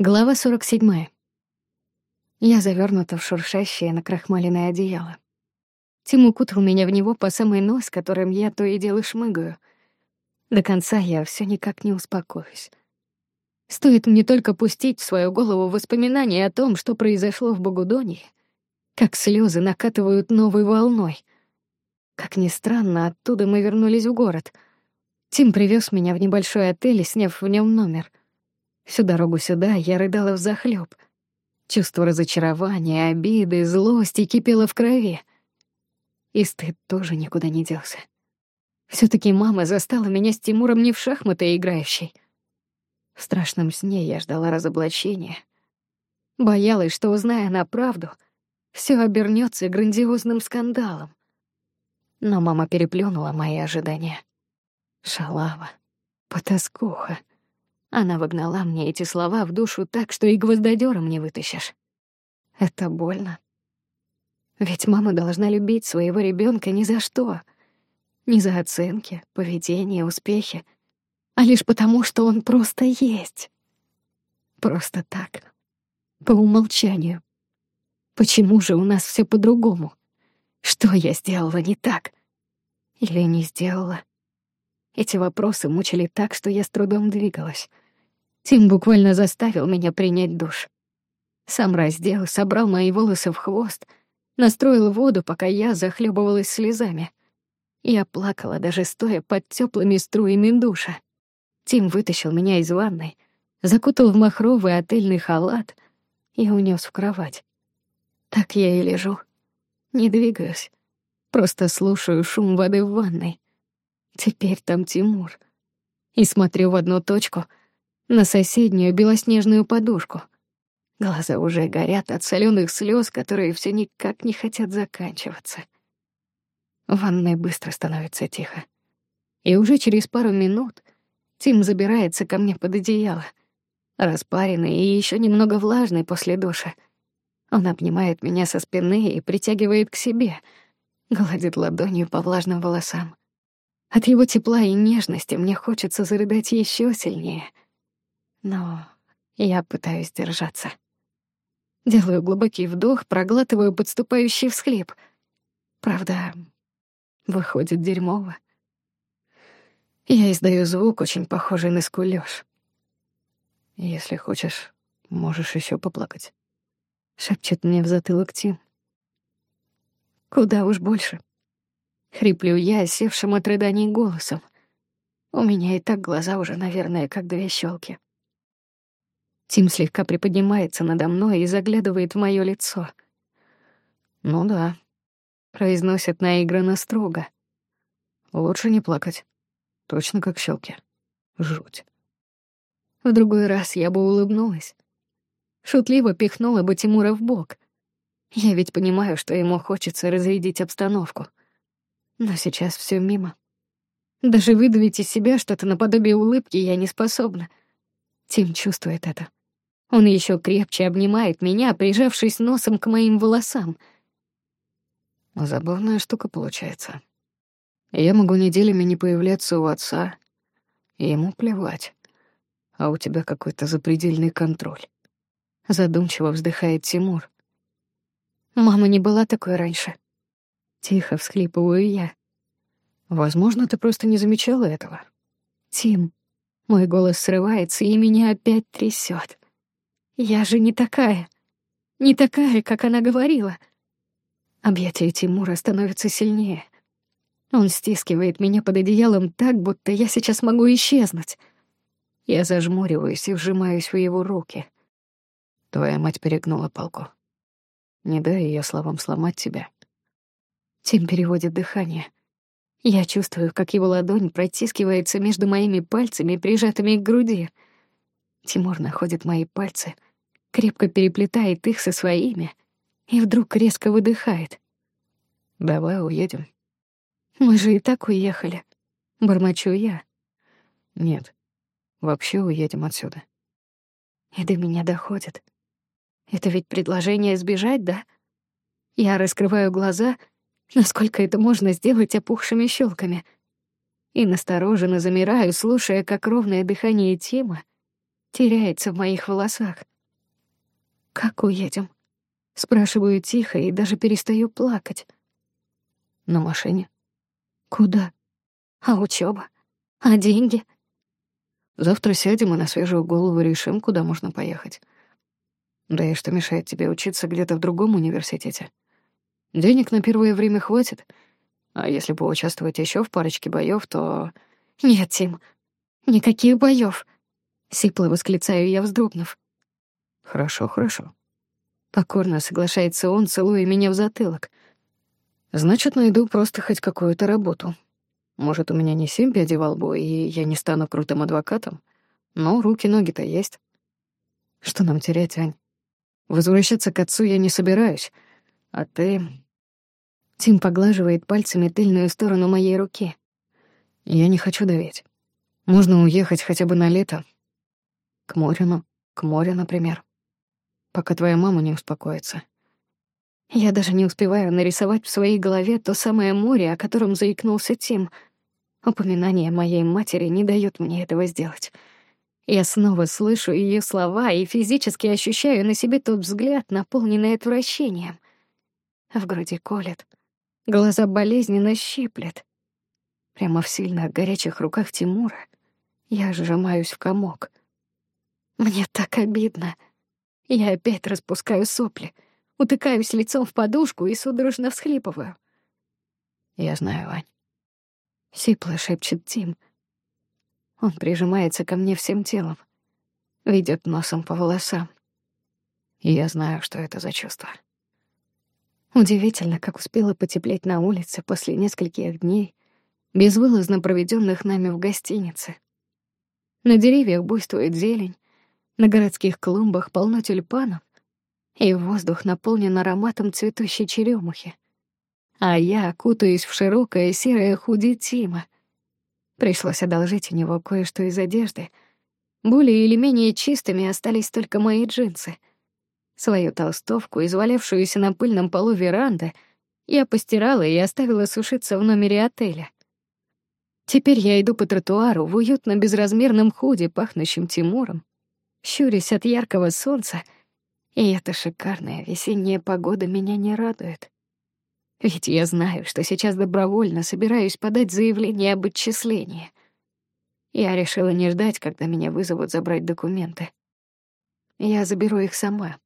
Глава 47. Я завернута в шуршащее накрахмаленное одеяло. Тим укутал меня в него по самый нос, которым я то и дело шмыгаю. До конца я все никак не успокоюсь. Стоит мне только пустить в свою голову воспоминания о том, что произошло в Богудоне, как слезы накатывают новой волной. Как ни странно, оттуда мы вернулись в город. Тим привез меня в небольшой отель, сняв в нем номер — Всю дорогу сюда я рыдала взахлёб. Чувство разочарования, обиды, злости кипело в крови. И стыд тоже никуда не делся. все таки мама застала меня с Тимуром не в шахматы играющей. В страшном сне я ждала разоблачения. Боялась, что, узная на правду, все обернется грандиозным скандалом. Но мама переплюнула мои ожидания. Шалава, потаскуха. Она вогнала мне эти слова в душу так, что и гвоздодёром не вытащишь. Это больно. Ведь мама должна любить своего ребенка ни за что. Ни за оценки, поведение, успехи, а лишь потому, что он просто есть. Просто так. По умолчанию. Почему же у нас все по-другому? Что я сделала не так? Или не сделала? Эти вопросы мучили так, что я с трудом двигалась. Тим буквально заставил меня принять душ. Сам раздел, собрал мои волосы в хвост, настроил воду, пока я захлебывалась слезами. Я плакала, даже стоя под теплыми струями душа. Тим вытащил меня из ванной, закутал в махровый отельный халат и унес в кровать. Так я и лежу, не двигаюсь, просто слушаю шум воды в ванной. Теперь там Тимур. И смотрю в одну точку, на соседнюю белоснежную подушку. Глаза уже горят от соленых слез, которые все никак не хотят заканчиваться. В ванной быстро становится тихо. И уже через пару минут Тим забирается ко мне под одеяло, распаренный и еще немного влажный после душа. Он обнимает меня со спины и притягивает к себе, гладит ладонью по влажным волосам. От его тепла и нежности мне хочется зарыдать еще сильнее. Но я пытаюсь держаться. Делаю глубокий вдох, проглатываю подступающий всхлип. Правда, выходит дерьмово. Я издаю звук, очень похожий на скулёж. «Если хочешь, можешь еще поплакать», — шепчет мне в затылок Тим. «Куда уж больше». Хриплю я, севшим от рыданий голосом. У меня и так глаза уже, наверное, как две щелки. Тим слегка приподнимается надо мной и заглядывает в моё лицо. «Ну да», — произносит наигранно строго. «Лучше не плакать. Точно как щелки. Жуть». В другой раз я бы улыбнулась. Шутливо пихнула бы Тимура в бок. Я ведь понимаю, что ему хочется разрядить обстановку. Но сейчас все мимо. Даже выдавить из себя что-то наподобие улыбки я не способна. Тим чувствует это. Он еще крепче обнимает меня, прижавшись носом к моим волосам. Забавная штука получается. Я могу неделями не появляться у отца, ему плевать. А у тебя какой-то запредельный контроль. Задумчиво вздыхает Тимур. Мама не была такой раньше. Тихо всхлипываю я. Возможно, ты просто не замечала этого. Тим, мой голос срывается, и меня опять трясет. Я же не такая. Не такая, как она говорила. Объятия Тимура становятся сильнее. Он стискивает меня под одеялом так, будто я сейчас могу исчезнуть. Я зажмуриваюсь и вжимаюсь в его руки. Твоя мать перегнула палку. Не дай ее словам сломать тебя. Тим переводит дыхание. Я чувствую, как его ладонь протискивается между моими пальцами, прижатыми к груди. Тимур находит мои пальцы, крепко переплетает их со своими и вдруг резко выдыхает. «Давай уедем». «Мы же и так уехали», — бормочу я. «Нет, вообще уедем отсюда». И до меня доходит. Это ведь предложение сбежать, да? Я раскрываю глаза — Насколько это можно сделать опухшими щелками? И настороженно замираю, слушая, как ровное дыхание Тима теряется в моих волосах. «Как уедем?» Спрашиваю тихо и даже перестаю плакать. На машине. Куда? А учеба? А деньги? Завтра сядем и на свежую голову решим, куда можно поехать. Да и что мешает тебе учиться где-то в другом университете? Денег на первое время хватит, а если поучаствовать еще в парочке боев, то... Нет, Тим, никаких боев. Сипло восклицаю я, вздрогнув. Хорошо, хорошо. Покорно соглашается он, целуя меня в затылок. Значит, найду просто хоть какую-то работу. Может, у меня не семь пядей во лбу, и я не стану крутым адвокатом, но руки-ноги-то есть. Что нам терять, Ань? Возвращаться к отцу я не собираюсь, а ты... Тим поглаживает пальцами тыльную сторону моей руки. Я не хочу давить. Можно уехать хотя бы на лето. К морю, ну, к морю, например пока твоя мама не успокоится. Я даже не успеваю нарисовать в своей голове то самое море, о котором заикнулся Тим. Упоминание моей матери не дает мне этого сделать. Я снова слышу ее слова и физически ощущаю на себе тот взгляд, наполненный отвращением. В груди колет, глаза болезненно щиплет. Прямо в сильно горячих руках Тимура я сжимаюсь в комок. Мне так обидно — я опять распускаю сопли, утыкаюсь лицом в подушку и судорожно всхлипываю. «Я знаю, Вань». Сипло шепчет Тим. Он прижимается ко мне всем телом, ведет носом по волосам. Я знаю, что это за чувство. Удивительно, как успела потеплеть на улице после нескольких дней, безвылазно проведенных нами в гостинице. На деревьях буйствует зелень, на городских клумбах полно тюльпанов, и воздух наполнен ароматом цветущей черемухи. А я окутаюсь в широкое серое худи Тима. Пришлось одолжить у него кое-что из одежды. Более или менее чистыми остались только мои джинсы. Свою толстовку, извалявшуюся на пыльном полу веранды, я постирала и оставила сушиться в номере отеля. Теперь я иду по тротуару в уютно безразмерном худи, пахнущем Тимуром, щурясь от яркого солнца, и эта шикарная весенняя погода меня не радует. Ведь я знаю, что сейчас добровольно собираюсь подать заявление об отчислении. Я решила не ждать, когда меня вызовут забрать документы. Я заберу их сама.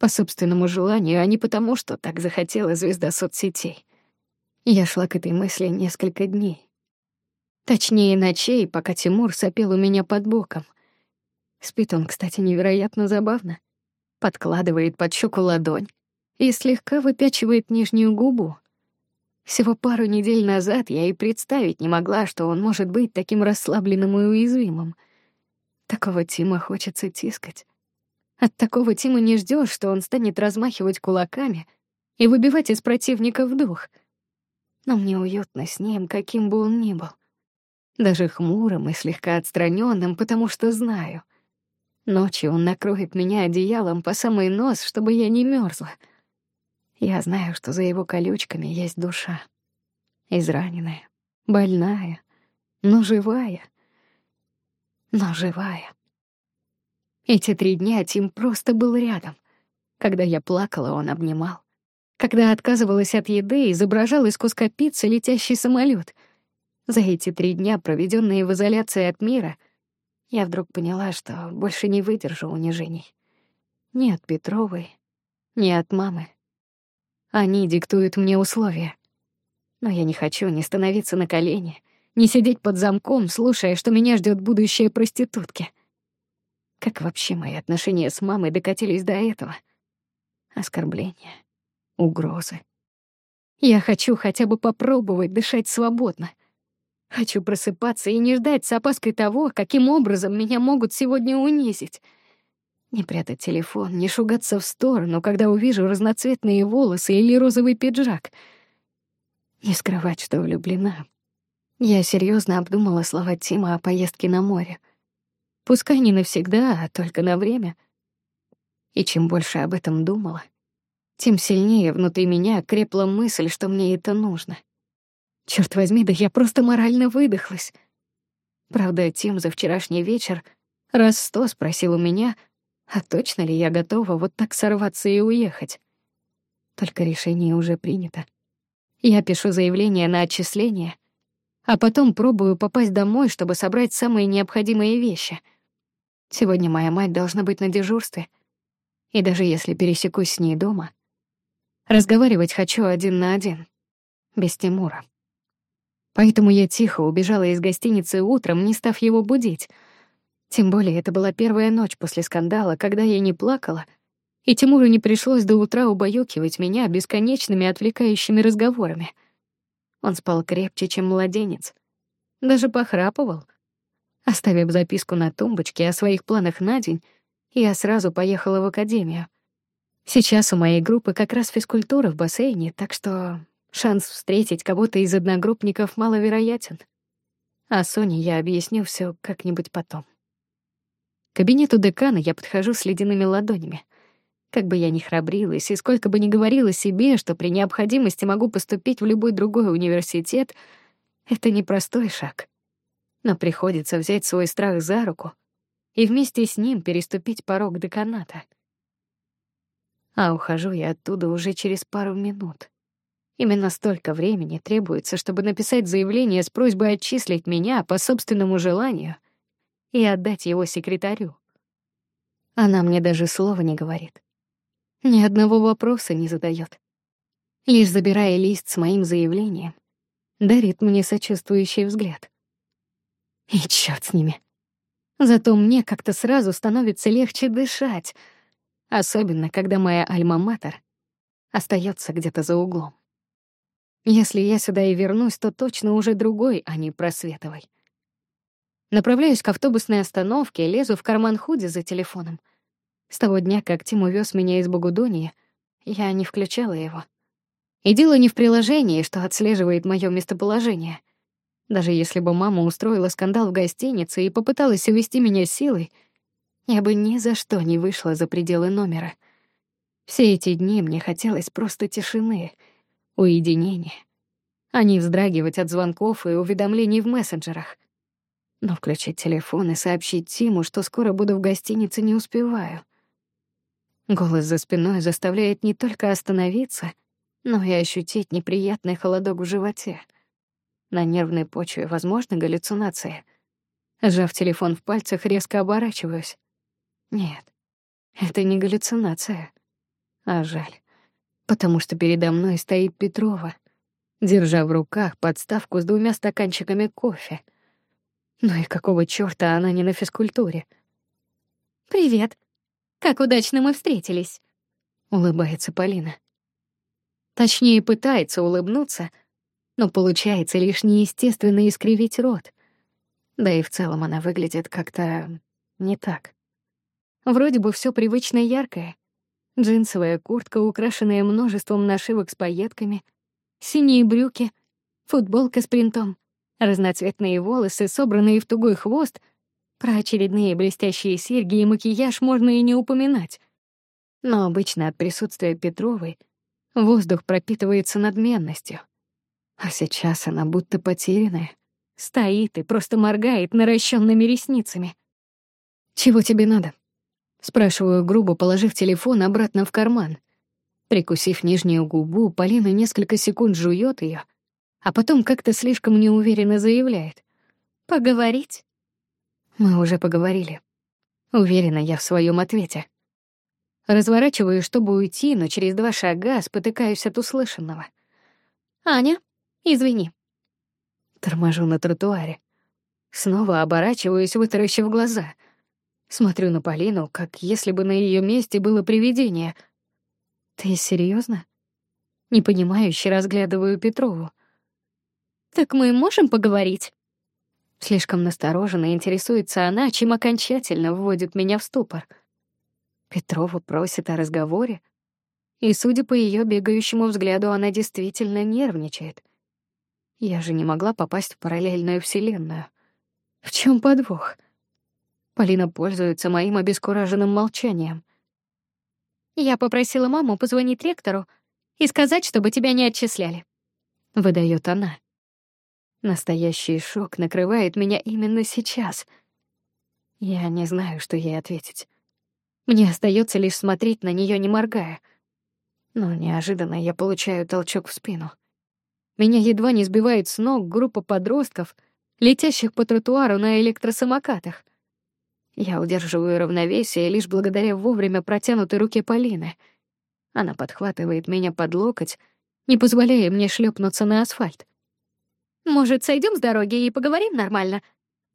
По собственному желанию, а не потому, что так захотела звезда соцсетей. Я шла к этой мысли несколько дней. Точнее, ночей, пока Тимур сопел у меня под боком — Спит он, кстати, невероятно забавно. Подкладывает под щеку ладонь и слегка выпячивает нижнюю губу. Всего пару недель назад я и представить не могла, что он может быть таким расслабленным и уязвимым. Такого Тима хочется тискать. От такого Тима не ждешь, что он станет размахивать кулаками и выбивать из противников дух. Но мне уютно с ним, каким бы он ни был. Даже хмурым и слегка отстраненным, потому что знаю, Ночью он накроет меня одеялом по самый нос, чтобы я не мерзла. Я знаю, что за его колючками есть душа. Израненная, больная, но живая. Но живая. Эти три дня Тим просто был рядом. Когда я плакала, он обнимал. Когда отказывалась от еды, изображал из куска пиццы летящий самолет. За эти три дня, проведенные в изоляции от мира — я вдруг поняла, что больше не выдержу унижений. Ни от Петровой, ни от мамы. Они диктуют мне условия. Но я не хочу ни становиться на колени, ни сидеть под замком, слушая, что меня ждет будущее проститутки. Как вообще мои отношения с мамой докатились до этого? Оскорбления, угрозы. Я хочу хотя бы попробовать дышать свободно, Хочу просыпаться и не ждать с опаской того, каким образом меня могут сегодня унизить. Не прятать телефон, не шугаться в сторону, когда увижу разноцветные волосы или розовый пиджак. Не скрывать, что влюблена. Я серьезно обдумала слова Тима о поездке на море. Пускай не навсегда, а только на время. И чем больше об этом думала, тем сильнее внутри меня крепла мысль, что мне это нужно — Черт возьми, да я просто морально выдохлась. Правда, Тим за вчерашний вечер Раз сто спросил у меня, а точно ли я готова вот так сорваться и уехать. Только решение уже принято. Я пишу заявление на отчисление, а потом пробую попасть домой, чтобы собрать самые необходимые вещи. Сегодня моя мать должна быть на дежурстве, и даже если пересекусь с ней дома, разговаривать хочу один на один, без Тимура. Поэтому я тихо убежала из гостиницы утром, не став его будить — тем более это была первая ночь после скандала, когда я не плакала, и Тимуру не пришлось до утра убаюкивать меня бесконечными отвлекающими разговорами. Он спал крепче, чем младенец. Даже похрапывал. Оставив записку на тумбочке о своих планах на день, я сразу поехала в академию. Сейчас у моей группы как раз физкультура в бассейне, так что шанс встретить кого-то из одногруппников маловероятен. А Соне я объясню все как-нибудь потом. К кабинету декана я подхожу с ледяными ладонями. Как бы я ни храбрилась и сколько бы ни говорила себе, что при необходимости могу поступить в любой другой университет, это непростой шаг. Но приходится взять свой страх за руку и вместе с ним переступить порог деканата. А ухожу я оттуда уже через пару минут. Именно столько времени требуется, чтобы написать заявление с просьбой отчислить меня по собственному желанию — и отдать его секретарю. Она мне даже слова не говорит. Ни одного вопроса не задает. Лишь забирая лист с моим заявлением, дарит мне сочувствующий взгляд. И чёрт с ними. Зато мне как-то сразу становится легче дышать, особенно когда моя альма-матер остается где-то за углом. Если я сюда и вернусь, то точно уже другой, а не просветовой. Направляюсь к автобусной остановке, лезу в карман худи за телефоном. С того дня, как Тим увез меня из Богудонии, я не включала его. И дело не в приложении, что отслеживает моё местоположение. Даже если бы мама устроила скандал в гостинице и попыталась увести меня силой, я бы ни за что не вышла за пределы номера. Все эти дни мне хотелось просто тишины, уединения, а не вздрагивать от звонков и уведомлений в мессенджерах — но включить телефон и сообщить Тиму, что скоро буду в гостинице, не успеваю. Голос за спиной заставляет не только остановиться, но и ощутить неприятный холодок в животе. На нервной почве возможны галлюцинации. Сжав телефон в пальцах, резко оборачиваюсь. Нет, это не галлюцинация. А жаль, потому что передо мной стоит Петрова, держа в руках подставку с двумя стаканчиками кофе — ну и какого чёрта она не на физкультуре? «Привет. Как удачно мы встретились», — улыбается Полина. Точнее, пытается улыбнуться, но получается лишь неестественно искривить рот. Да и в целом она выглядит как-то не так. Вроде бы всё привычно яркое. Джинсовая куртка, украшенная множеством нашивок с пайетками, синие брюки, футболка с принтом, Разноцветные волосы, собранные в тугой хвост, про очередные блестящие серьги и макияж можно и не упоминать. Но обычно от присутствия Петровой воздух пропитывается надменностью. А сейчас она будто потерянная. Стоит и просто моргает наращенными ресницами. «Чего тебе надо?» Спрашиваю грубо, положив телефон обратно в карман. Прикусив нижнюю губу, Полина несколько секунд жует ее, а потом как-то слишком неуверенно заявляет. «Поговорить?» Мы уже поговорили. Уверена я в своем ответе. Разворачиваю, чтобы уйти, но через два шага спотыкаюсь от услышанного. «Аня, извини». Торможу на тротуаре. Снова оборачиваюсь, вытаращив глаза. Смотрю на Полину, как если бы на ее месте было привидение. «Ты серьезно? Непонимающе разглядываю Петрову. «Так мы можем поговорить?» Слишком настороженно интересуется она, чем окончательно вводит меня в ступор. Петрова просит о разговоре, и, судя по ее бегающему взгляду, она действительно нервничает. Я же не могла попасть в параллельную вселенную. В чем подвох? Полина пользуется моим обескураженным молчанием. Я попросила маму позвонить ректору и сказать, чтобы тебя не отчисляли. Выдает она. Настоящий шок накрывает меня именно сейчас. Я не знаю, что ей ответить. Мне остается лишь смотреть на нее, не моргая. Но неожиданно я получаю толчок в спину. Меня едва не сбивает с ног группа подростков, летящих по тротуару на электросамокатах. Я удерживаю равновесие лишь благодаря вовремя протянутой руке Полины. Она подхватывает меня под локоть, не позволяя мне шлепнуться на асфальт. «Может, сойдем с дороги и поговорим нормально?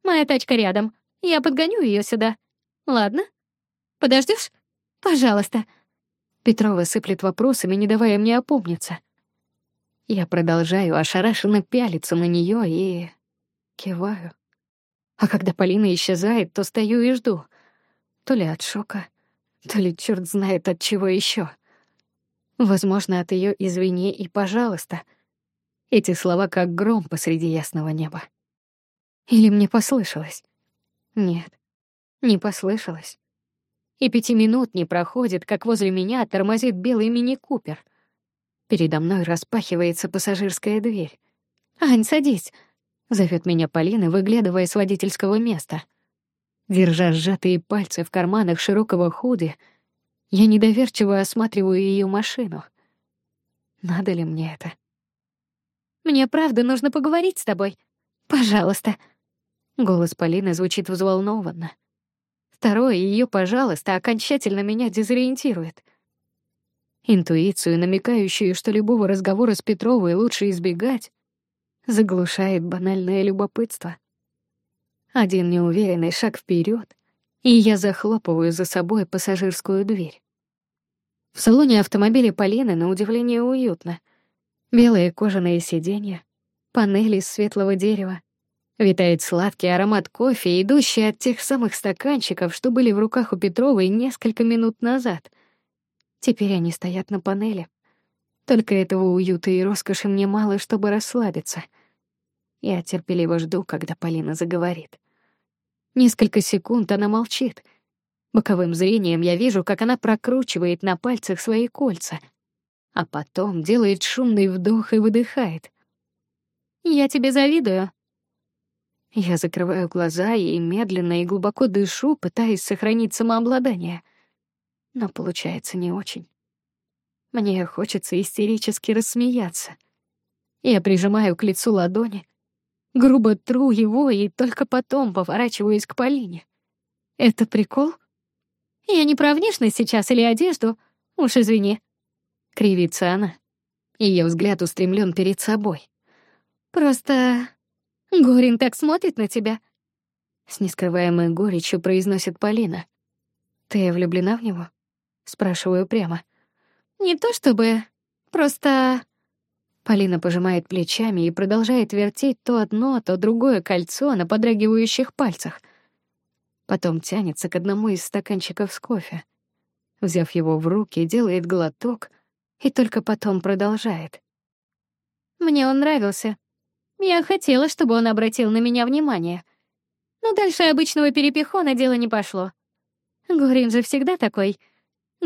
Моя тачка рядом. Я подгоню ее сюда. Ладно? Подождешь? Пожалуйста». Петрова сыплет вопросами, не давая мне опомниться. Я продолжаю ошарашенно пялиться на нее и киваю. А когда Полина исчезает, то стою и жду. То ли от шока, то ли черт знает от чего еще. Возможно, от ее извини и пожалуйста. Эти слова как гром посреди ясного неба. Или мне послышалось? Нет, не послышалось. И пяти минут не проходит, как возле меня тормозит белый мини-купер — Передо мной распахивается пассажирская дверь. «Ань, садись!» — зовет меня Полина, выглядывая с водительского места. Держа сжатые пальцы в карманах широкого худи, я недоверчиво осматриваю ее машину. Надо ли мне это? «Мне правда нужно поговорить с тобой. Пожалуйста!» Голос Полины звучит взволнованно. Второе ее «пожалуйста» окончательно меня дезориентирует — Интуицию, намекающую, что любого разговора с Петровой лучше избегать, заглушает банальное любопытство. Один неуверенный шаг вперед, и я захлопываю за собой пассажирскую дверь. В салоне автомобиля Полины на удивление уютно. Белые кожаные сиденья, панели из светлого дерева. Витает сладкий аромат кофе, идущий от тех самых стаканчиков, что были в руках у Петровой несколько минут назад — Теперь они стоят на панели. Только этого уюта и роскоши мне мало, чтобы расслабиться. Я терпеливо жду, когда Полина заговорит. Несколько секунд она молчит. Боковым зрением я вижу, как она прокручивает на пальцах свои кольца, а потом делает шумный вдох и выдыхает. «Я тебе завидую». Я закрываю глаза и медленно и глубоко дышу, пытаясь сохранить самообладание — но получается не очень. Мне хочется истерически рассмеяться. Я прижимаю к лицу ладони, грубо тру его и только потом поворачиваюсь к Полине. Это прикол? Я не про внешность сейчас или одежду, уж извини. Кривится она. Ее взгляд устремлен перед собой. Просто Горин так смотрит на тебя. С нескрываемой горечью произносит Полина. Ты влюблена в него? Спрашиваю прямо. Не то чтобы... Просто... Полина пожимает плечами и продолжает вертеть то одно, то другое кольцо на подрагивающих пальцах. Потом тянется к одному из стаканчиков с кофе. Взяв его в руки, делает глоток и только потом продолжает. Мне он нравился. Я хотела, чтобы он обратил на меня внимание. Но дальше обычного перепихона дело не пошло. Горин же всегда такой —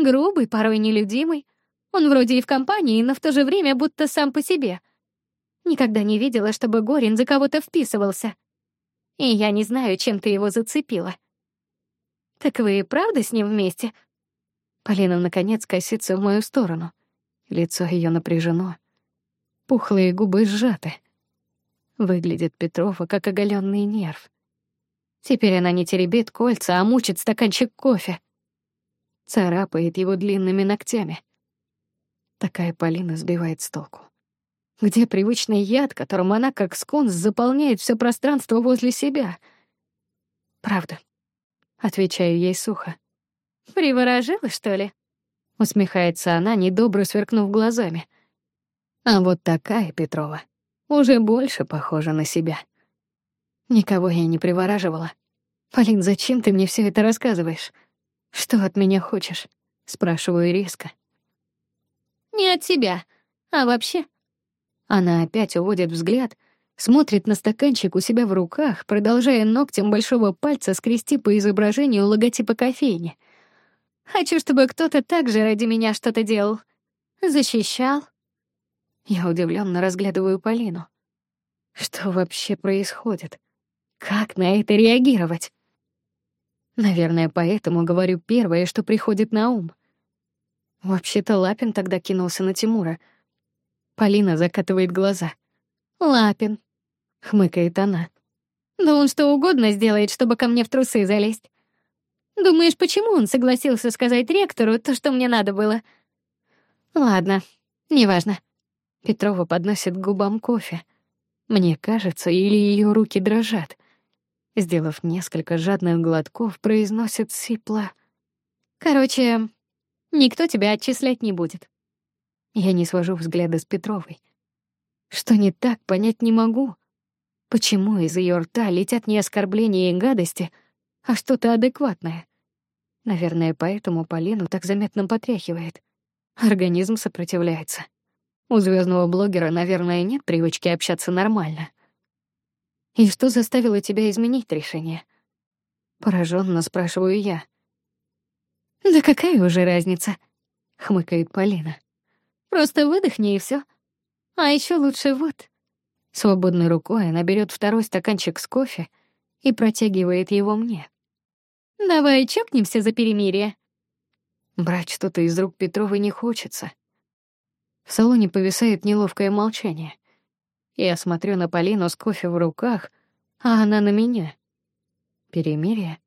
Грубый, порой нелюдимый. Он вроде и в компании, но в то же время будто сам по себе. Никогда не видела, чтобы Горин за кого-то вписывался. И я не знаю, чем ты его зацепила. Так вы и правда с ним вместе? Полина наконец косится в мою сторону. Лицо ее напряжено. Пухлые губы сжаты. Выглядит Петрова как оголенный нерв. Теперь она не теребит кольца, а мучит стаканчик кофе царапает его длинными ногтями. Такая Полина сбивает с толку. Где привычный яд, которым она, как скунс, заполняет все пространство возле себя? Правда. Отвечаю ей сухо. «Приворожила, что ли?» Усмехается она, недобро сверкнув глазами. А вот такая Петрова уже больше похожа на себя. Никого я не привораживала. Полин, зачем ты мне все это рассказываешь? «Что от меня хочешь?» — спрашиваю резко. «Не от себя, а вообще». Она опять уводит взгляд, смотрит на стаканчик у себя в руках, продолжая ногтем большого пальца скрести по изображению логотипа кофейни. «Хочу, чтобы кто-то так же ради меня что-то делал. Защищал». Я удивленно разглядываю Полину. Что вообще происходит? Как на это реагировать? Наверное, поэтому говорю первое, что приходит на ум. Вообще-то Лапин тогда кинулся на Тимура. Полина закатывает глаза. «Лапин», — хмыкает она. «Да он что угодно сделает, чтобы ко мне в трусы залезть. Думаешь, почему он согласился сказать ректору то, что мне надо было?» «Ладно, неважно». Петрова подносит к губам кофе. Мне кажется, или ее руки дрожат. Сделав несколько жадных глотков, произносит сипло. «Короче, никто тебя отчислять не будет». Я не свожу взгляда с Петровой. Что не так, понять не могу. Почему из ее рта летят не оскорбления и гадости, а что-то адекватное? Наверное, поэтому Полину так заметно потряхивает. Организм сопротивляется. У звездного блогера, наверное, нет привычки общаться нормально. И что заставило тебя изменить решение? Пораженно спрашиваю я. Да какая уже разница? хмыкает Полина. Просто выдохни и все. А еще лучше вот. Свободной рукой она берет второй стаканчик с кофе и протягивает его мне. Давай чокнемся за перемирие. Брать что-то из рук Петровой не хочется. В салоне повисает неловкое молчание. Я смотрю на Полину с кофе в руках, а она на меня. Перемирие?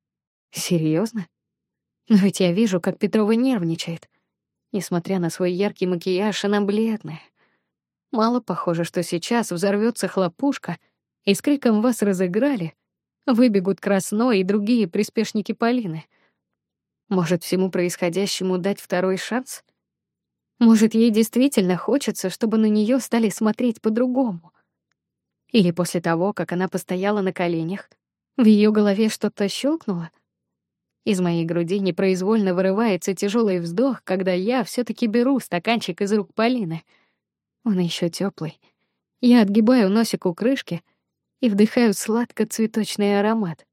Серьезно? Но ведь я вижу, как Петрова нервничает. Несмотря на свой яркий макияж, она бледная. Мало похоже, что сейчас взорвется хлопушка, и с криком «Вас разыграли!» выбегут Красно и другие приспешники Полины. Может, всему происходящему дать второй шанс? Может, ей действительно хочется, чтобы на нее стали смотреть по-другому? Или после того, как она постояла на коленях, в ее голове что-то щелкнуло? Из моей груди непроизвольно вырывается тяжелый вздох, когда я все таки беру стаканчик из рук Полины. Он еще теплый. Я отгибаю носик у крышки и вдыхаю сладко-цветочный аромат.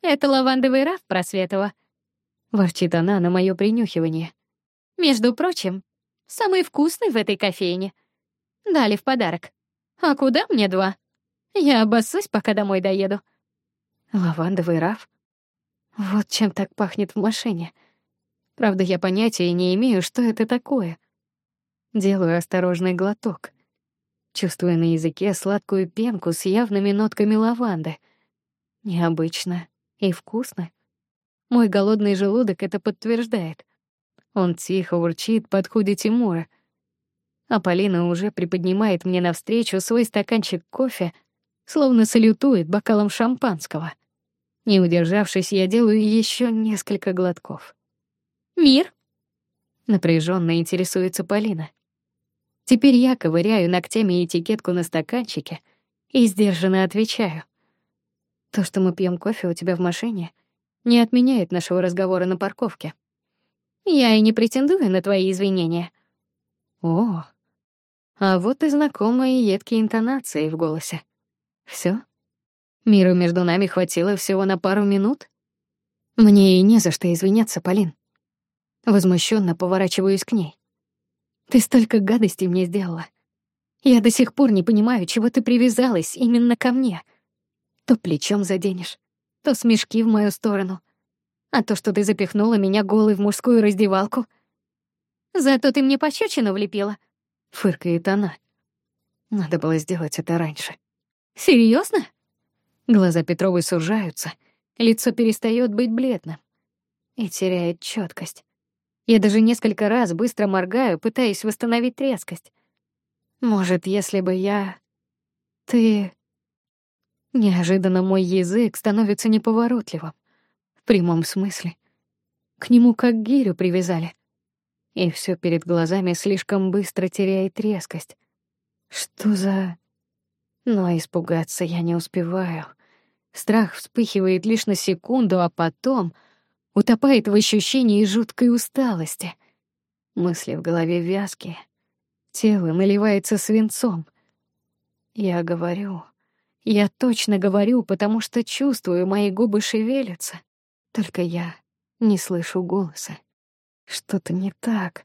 «Это лавандовый раф Просветова», — ворчит она на мое принюхивание. «Между прочим, Самый вкусный в этой кофейне. Дали в подарок. А куда мне два? Я обоссусь, пока домой доеду. Лавандовый раф? Вот чем так пахнет в машине. Правда, я понятия не имею, что это такое. Делаю осторожный глоток. Чувствую на языке сладкую пенку с явными нотками лаванды. Необычно и вкусно. Мой голодный желудок это подтверждает. Он тихо урчит под ходе Тимура. А Полина уже приподнимает мне навстречу свой стаканчик кофе, словно салютует бокалом шампанского. Не удержавшись, я делаю еще несколько глотков. «Мир?» — напряженно интересуется Полина. Теперь я ковыряю ногтями этикетку на стаканчике и сдержанно отвечаю. То, что мы пьем кофе у тебя в машине, не отменяет нашего разговора на парковке. Я и не претендую на твои извинения. О, а вот и знакомые едкие интонации в голосе. Все? Миру между нами хватило всего на пару минут? Мне и не за что извиняться, Полин. Возмущенно поворачиваюсь к ней. Ты столько гадостей мне сделала. Я до сих пор не понимаю, чего ты привязалась именно ко мне. То плечом заденешь, то смешки в мою сторону — а то, что ты запихнула меня голой в мужскую раздевалку. Зато ты мне пощечину влепила. Фыркает она. Надо было сделать это раньше. Серьезно? Глаза Петровой сужаются, лицо перестает быть бледным и теряет четкость. Я даже несколько раз быстро моргаю, пытаясь восстановить резкость. Может, если бы я... Ты... Неожиданно мой язык становится неповоротливым прямом смысле. К нему как гирю привязали. И все перед глазами слишком быстро теряет резкость. Что за... Но испугаться я не успеваю. Страх вспыхивает лишь на секунду, а потом утопает в ощущении жуткой усталости. Мысли в голове вязкие. Тело наливается свинцом. Я говорю... Я точно говорю, потому что чувствую, мои губы шевелятся. Только я не слышу голоса. Что-то не так.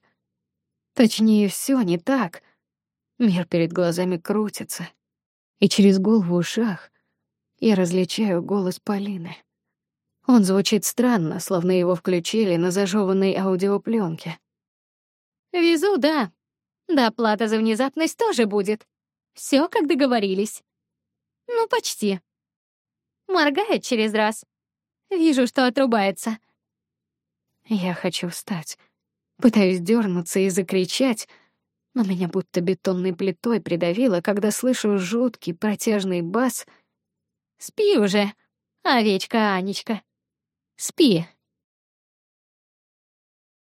Точнее, все не так. Мир перед глазами крутится. И через голову ушах я различаю голос Полины. Он звучит странно, словно его включили на зажеванной аудиопленке. «Везу, да. Да, плата за внезапность тоже будет. Все, как договорились. Ну, почти. Моргает через раз. Вижу, что отрубается. Я хочу встать. Пытаюсь дернуться и закричать, но меня будто бетонной плитой придавило, когда слышу жуткий протяжный бас. «Спи уже, овечка Анечка. Спи».